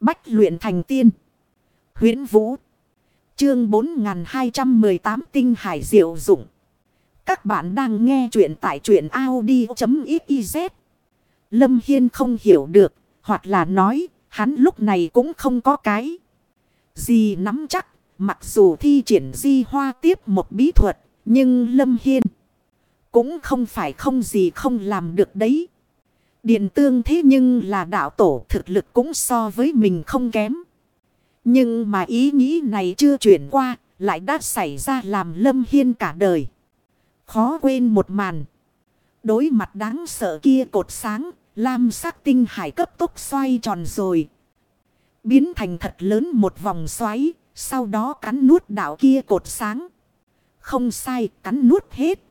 Bách luyện thành tiên. huyễn Vũ. Chương 4218 Tinh Hải Diệu Dụng. Các bạn đang nghe truyện tại truyện Audi.xyz. Lâm Hiên không hiểu được. Hoặc là nói, hắn lúc này cũng không có cái. Gì nắm chắc. Mặc dù thi triển di hoa tiếp một bí thuật. Nhưng Lâm Hiên. Cũng không phải không gì không làm được đấy. Điện tương thế nhưng là đạo tổ thực lực cũng so với mình không kém. Nhưng mà ý nghĩ này chưa chuyển qua, lại đã xảy ra làm lâm hiên cả đời. Khó quên một màn. Đối mặt đáng sợ kia cột sáng, lam sắc tinh hải cấp tốc xoay tròn rồi. Biến thành thật lớn một vòng xoáy, sau đó cắn nuốt đảo kia cột sáng. Không sai, cắn nuốt hết.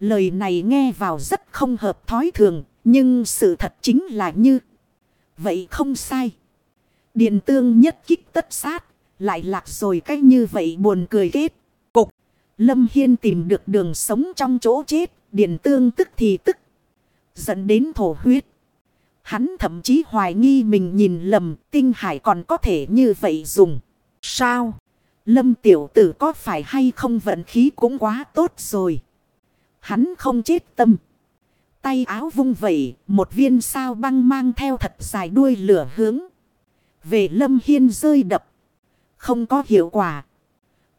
Lời này nghe vào rất không hợp thói thường, nhưng sự thật chính là như. Vậy không sai. Điện tương nhất kích tất sát. Lại lạc rồi cách như vậy buồn cười kết. Cục. Lâm Hiên tìm được đường sống trong chỗ chết. Điện tương tức thì tức. Dẫn đến thổ huyết. Hắn thậm chí hoài nghi mình nhìn lầm. Tinh hải còn có thể như vậy dùng. Sao? Lâm tiểu tử có phải hay không vận khí cũng quá tốt rồi. Hắn không chết tâm. Tay áo vung vẩy, một viên sao băng mang theo thật dài đuôi lửa hướng. Về lâm hiên rơi đập. Không có hiệu quả.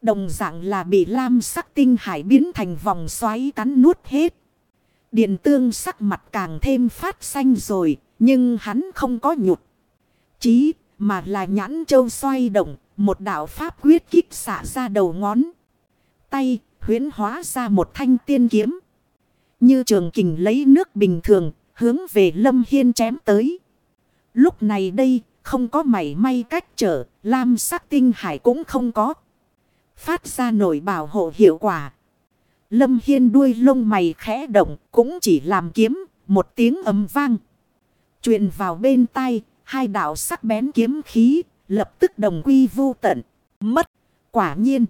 Đồng dạng là bị lam sắc tinh hải biến thành vòng xoáy cắn nuốt hết. Điện tương sắc mặt càng thêm phát xanh rồi, nhưng hắn không có nhụt. Chí, mà là nhãn châu xoay động, một đạo pháp quyết kích xạ ra đầu ngón. Tay, huyến hóa ra một thanh tiên kiếm. Như trường kình lấy nước bình thường, hướng về Lâm Hiên chém tới. Lúc này đây, không có mảy may cách trở, lam sắc tinh hải cũng không có. Phát ra nổi bảo hộ hiệu quả. Lâm Hiên đuôi lông mày khẽ động, cũng chỉ làm kiếm, một tiếng ấm vang. truyền vào bên tay, hai đạo sắc bén kiếm khí, lập tức đồng quy vô tận, mất, quả nhiên.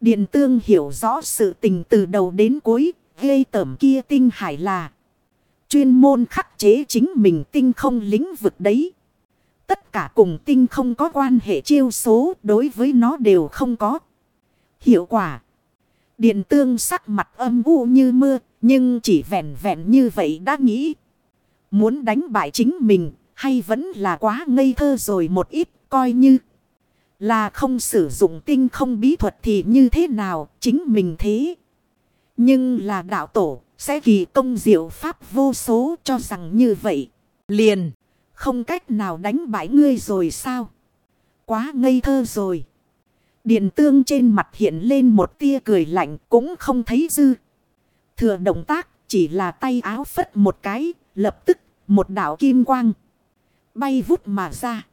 Điện tương hiểu rõ sự tình từ đầu đến cuối, gây tởm kia tinh hải là. Chuyên môn khắc chế chính mình tinh không lĩnh vực đấy. Tất cả cùng tinh không có quan hệ chiêu số đối với nó đều không có. Hiệu quả. Điện tương sắc mặt âm u như mưa. Nhưng chỉ vẹn vẹn như vậy đã nghĩ. Muốn đánh bại chính mình. Hay vẫn là quá ngây thơ rồi một ít, coi như. Là không sử dụng tinh không bí thuật thì như thế nào, chính mình thế. Nhưng là đạo tổ, sẽ kỳ công diệu pháp vô số cho rằng như vậy. Liền, không cách nào đánh bại ngươi rồi sao? Quá ngây thơ rồi. Điện tương trên mặt hiện lên một tia cười lạnh cũng không thấy dư. Thừa động tác chỉ là tay áo phất một cái, lập tức một đạo kim quang. Bay vút mà ra.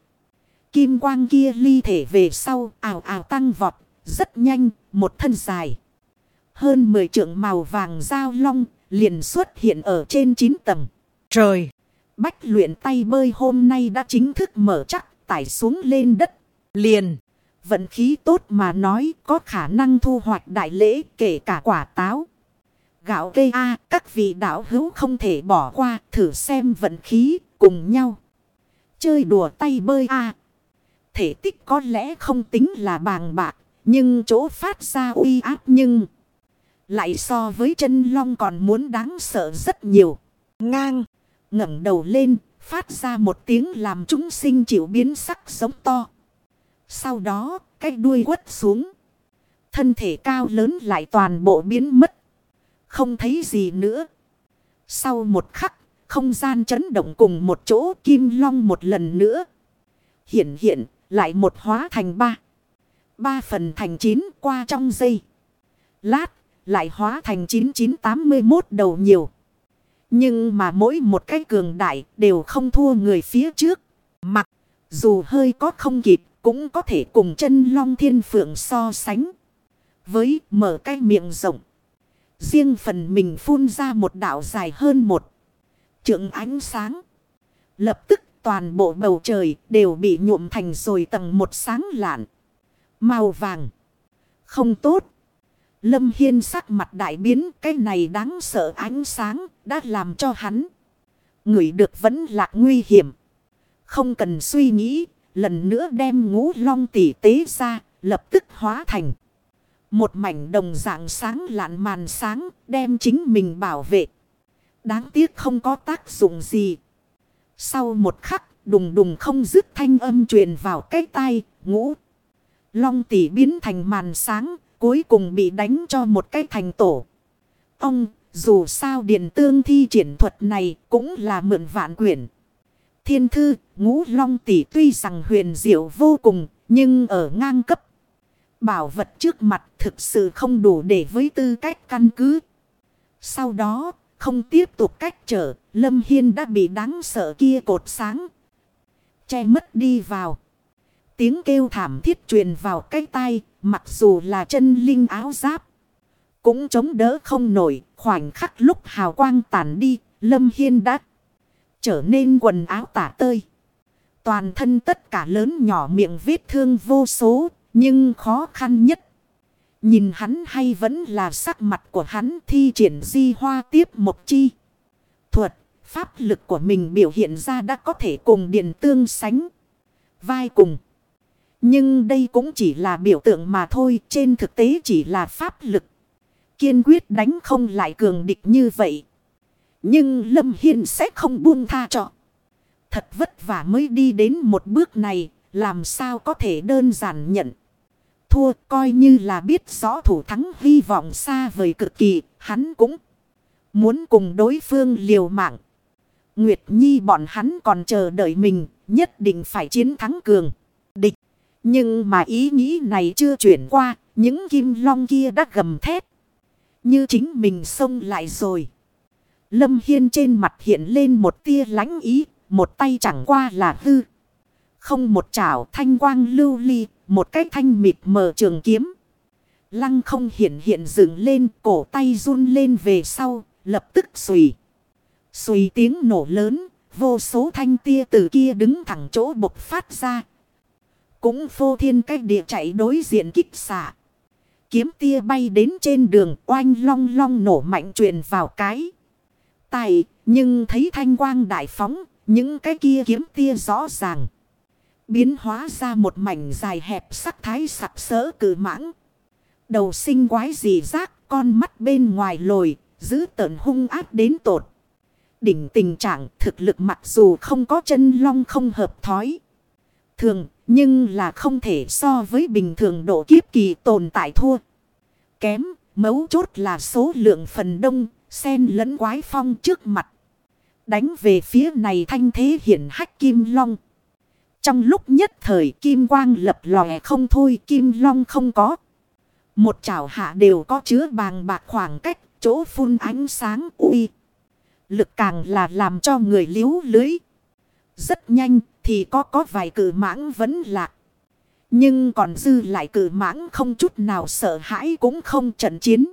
Kim quang kia ly thể về sau ảo ảo tăng vọt, rất nhanh, một thân dài. Hơn 10 trượng màu vàng dao long liền xuất hiện ở trên 9 tầng. Trời! Bách luyện tay bơi hôm nay đã chính thức mở chắc tải xuống lên đất. Liền! Vận khí tốt mà nói có khả năng thu hoạch đại lễ kể cả quả táo. Gạo cây A, các vị đạo hữu không thể bỏ qua, thử xem vận khí cùng nhau. Chơi đùa tay bơi A. Thể tích có lẽ không tính là bàng bạc, nhưng chỗ phát ra uy áp nhưng... Lại so với chân long còn muốn đáng sợ rất nhiều. Ngang. ngẩng đầu lên. Phát ra một tiếng làm chúng sinh chịu biến sắc giống to. Sau đó, cái đuôi quất xuống. Thân thể cao lớn lại toàn bộ biến mất. Không thấy gì nữa. Sau một khắc. Không gian chấn động cùng một chỗ kim long một lần nữa. Hiện hiện, lại một hóa thành ba. Ba phần thành chín qua trong giây. Lát lại hóa thành 9981 đầu nhiều. Nhưng mà mỗi một cái cường đại đều không thua người phía trước. Mặc dù hơi có không kịp, cũng có thể cùng chân long thiên phượng so sánh. Với mở cái miệng rộng. Riêng phần mình phun ra một đạo dài hơn một. Trượng ánh sáng. Lập tức toàn bộ bầu trời đều bị nhuộm thành rồi tầng một sáng lạn. Màu vàng. Không tốt. Lâm Hiên sắc mặt đại biến cái này đáng sợ ánh sáng đã làm cho hắn. Người được vẫn là nguy hiểm. Không cần suy nghĩ, lần nữa đem ngũ long tỷ tế ra, lập tức hóa thành. Một mảnh đồng dạng sáng lạn màn sáng, đem chính mình bảo vệ. Đáng tiếc không có tác dụng gì. Sau một khắc, đùng đùng không dứt thanh âm truyền vào cái tai, ngũ. Long tỷ biến thành màn sáng, cuối cùng bị đánh cho một cái thành tổ. Ông, dù sao điện tương thi triển thuật này cũng là mượn vạn quyển. Thiên thư, ngũ long tỷ tuy rằng huyền diệu vô cùng, nhưng ở ngang cấp. Bảo vật trước mặt thực sự không đủ để với tư cách căn cứ. Sau đó, không tiếp tục cách trở, Lâm Hiên đã bị đáng sợ kia cột sáng. Che mất đi vào. Tiếng kêu thảm thiết truyền vào cái tai, mặc dù là chân linh áo giáp. Cũng chống đỡ không nổi, khoảnh khắc lúc hào quang tàn đi, Lâm Hiên đã trở nên quần áo tả tơi. Toàn thân tất cả lớn nhỏ miệng vết thương vô số, nhưng khó khăn nhất. Nhìn hắn hay vẫn là sắc mặt của hắn thi triển di hoa tiếp một chi. Thuật, pháp lực của mình biểu hiện ra đã có thể cùng điện tương sánh. Vai cùng. Nhưng đây cũng chỉ là biểu tượng mà thôi, trên thực tế chỉ là pháp lực. Kiên quyết đánh không lại cường địch như vậy. Nhưng Lâm Hiên sẽ không buông tha cho. Thật vất vả mới đi đến một bước này, làm sao có thể đơn giản nhận. Thua coi như là biết rõ thủ thắng hy vọng xa vời cực kỳ, hắn cũng muốn cùng đối phương liều mạng. Nguyệt Nhi bọn hắn còn chờ đợi mình, nhất định phải chiến thắng cường. Nhưng mà ý nghĩ này chưa chuyển qua, những kim long kia đã gầm thét. Như chính mình xông lại rồi. Lâm Hiên trên mặt hiện lên một tia lánh ý, một tay chẳng qua là hư. Không một chảo thanh quang lưu ly, một cái thanh mịt mờ trường kiếm. Lăng không hiện hiện dựng lên, cổ tay run lên về sau, lập tức xùy. Xùy tiếng nổ lớn, vô số thanh tia từ kia đứng thẳng chỗ bộc phát ra. Cũng phô thiên cách địa chạy đối diện kích xạ. Kiếm tia bay đến trên đường oanh long long nổ mạnh truyền vào cái. Tại, nhưng thấy thanh quang đại phóng, những cái kia kiếm tia rõ ràng. Biến hóa ra một mảnh dài hẹp sắc thái sặc sỡ cử mãng. Đầu sinh quái gì rác, con mắt bên ngoài lồi, giữ tợn hung ác đến tột. Đỉnh tình trạng thực lực mặc dù không có chân long không hợp thói. Thường, nhưng là không thể so với bình thường độ kiếp kỳ tồn tại thua. Kém, mấu chốt là số lượng phần đông, sen lẫn quái phong trước mặt. Đánh về phía này thanh thế hiển hách kim long. Trong lúc nhất thời kim quang lập lòe không thôi kim long không có. Một chảo hạ đều có chứa bàng bạc khoảng cách chỗ phun ánh sáng uy. Lực càng là làm cho người liếu lưới. Rất nhanh, thì có có vài cử mãng vẫn lạc. Nhưng còn dư lại cử mãng không chút nào sợ hãi cũng không trận chiến.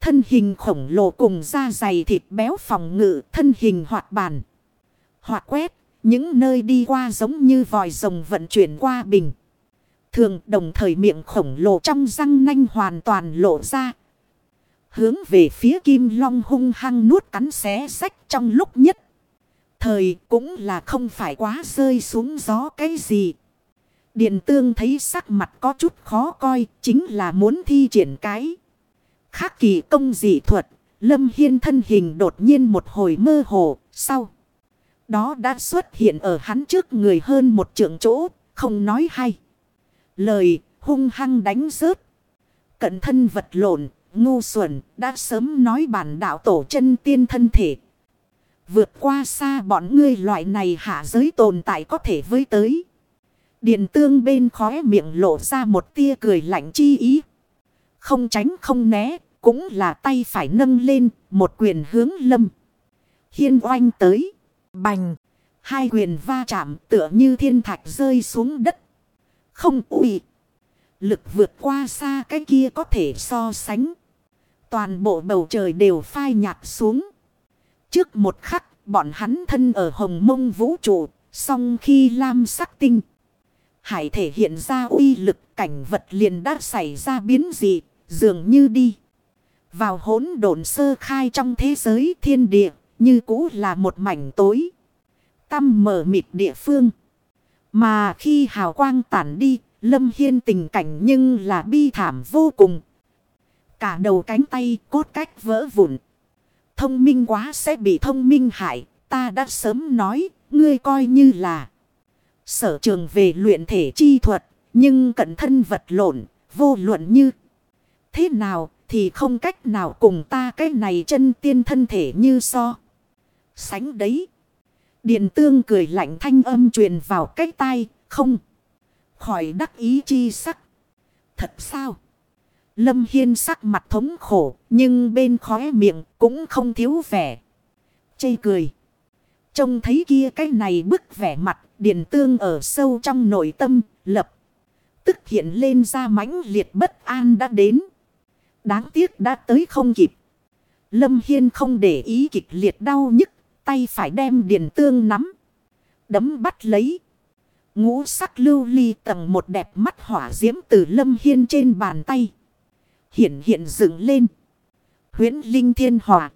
Thân hình khổng lồ cùng da dày thịt béo phòng ngự, thân hình hoạt bàn. Hoạt quét, những nơi đi qua giống như vòi rồng vận chuyển qua bình. Thường đồng thời miệng khổng lồ trong răng nanh hoàn toàn lộ ra. Hướng về phía kim long hung hăng nuốt cắn xé sách trong lúc nhất. Thời cũng là không phải quá rơi xuống gió cái gì. Điện tương thấy sắc mặt có chút khó coi, chính là muốn thi triển cái. Khác kỳ công dị thuật, Lâm Hiên thân hình đột nhiên một hồi mơ hồ, sau. Đó đã xuất hiện ở hắn trước người hơn một trượng chỗ, không nói hay. Lời hung hăng đánh rớt. Cận thân vật lộn, ngu xuẩn, đã sớm nói bản đạo tổ chân tiên thân thể. Vượt qua xa bọn ngươi loại này hạ giới tồn tại có thể với tới. Điện tương bên khóe miệng lộ ra một tia cười lạnh chi ý. Không tránh không né, cũng là tay phải nâng lên, một quyền hướng lâm. Hiên oanh tới, bành, hai quyền va chạm tựa như thiên thạch rơi xuống đất. Không ủi, lực vượt qua xa cái kia có thể so sánh. Toàn bộ bầu trời đều phai nhạt xuống. Trước một khắc, bọn hắn thân ở hồng mông vũ trụ, song khi lam sắc tinh. Hải thể hiện ra uy lực cảnh vật liền đã xảy ra biến dị, dường như đi. Vào hỗn độn sơ khai trong thế giới thiên địa, như cũ là một mảnh tối. Tâm mở mịt địa phương. Mà khi hào quang tản đi, Lâm Hiên tình cảnh nhưng là bi thảm vô cùng. Cả đầu cánh tay cốt cách vỡ vụn. Thông minh quá sẽ bị thông minh hại. Ta đã sớm nói, ngươi coi như là sở trường về luyện thể chi thuật. Nhưng cận thân vật lộn, vô luận như thế nào thì không cách nào cùng ta cái này chân tiên thân thể như so. Sánh đấy. Điện tương cười lạnh thanh âm truyền vào cái tai, không. Khỏi đắc ý chi sắc. Thật sao? Lâm Hiên sắc mặt thống khổ, nhưng bên khóe miệng cũng không thiếu vẻ. Chây cười. Trông thấy kia cái này bức vẻ mặt, điện tương ở sâu trong nội tâm, lập. Tức hiện lên ra mãnh liệt bất an đã đến. Đáng tiếc đã tới không kịp. Lâm Hiên không để ý kịch liệt đau nhức, tay phải đem điện tương nắm. Đấm bắt lấy. Ngũ sắc lưu ly tầng một đẹp mắt hỏa diễm từ Lâm Hiên trên bàn tay. Hiện hiện dựng lên. Huyến Linh Thiên Hỏa.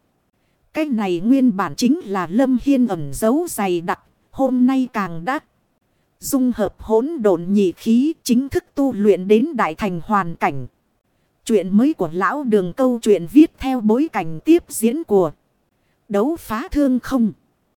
Cái này nguyên bản chính là Lâm Hiên ẩn dấu dày đặc. Hôm nay càng đắt. Dung hợp hỗn độn nhị khí chính thức tu luyện đến đại thành hoàn cảnh. Chuyện mới của lão đường câu chuyện viết theo bối cảnh tiếp diễn của đấu phá thương không.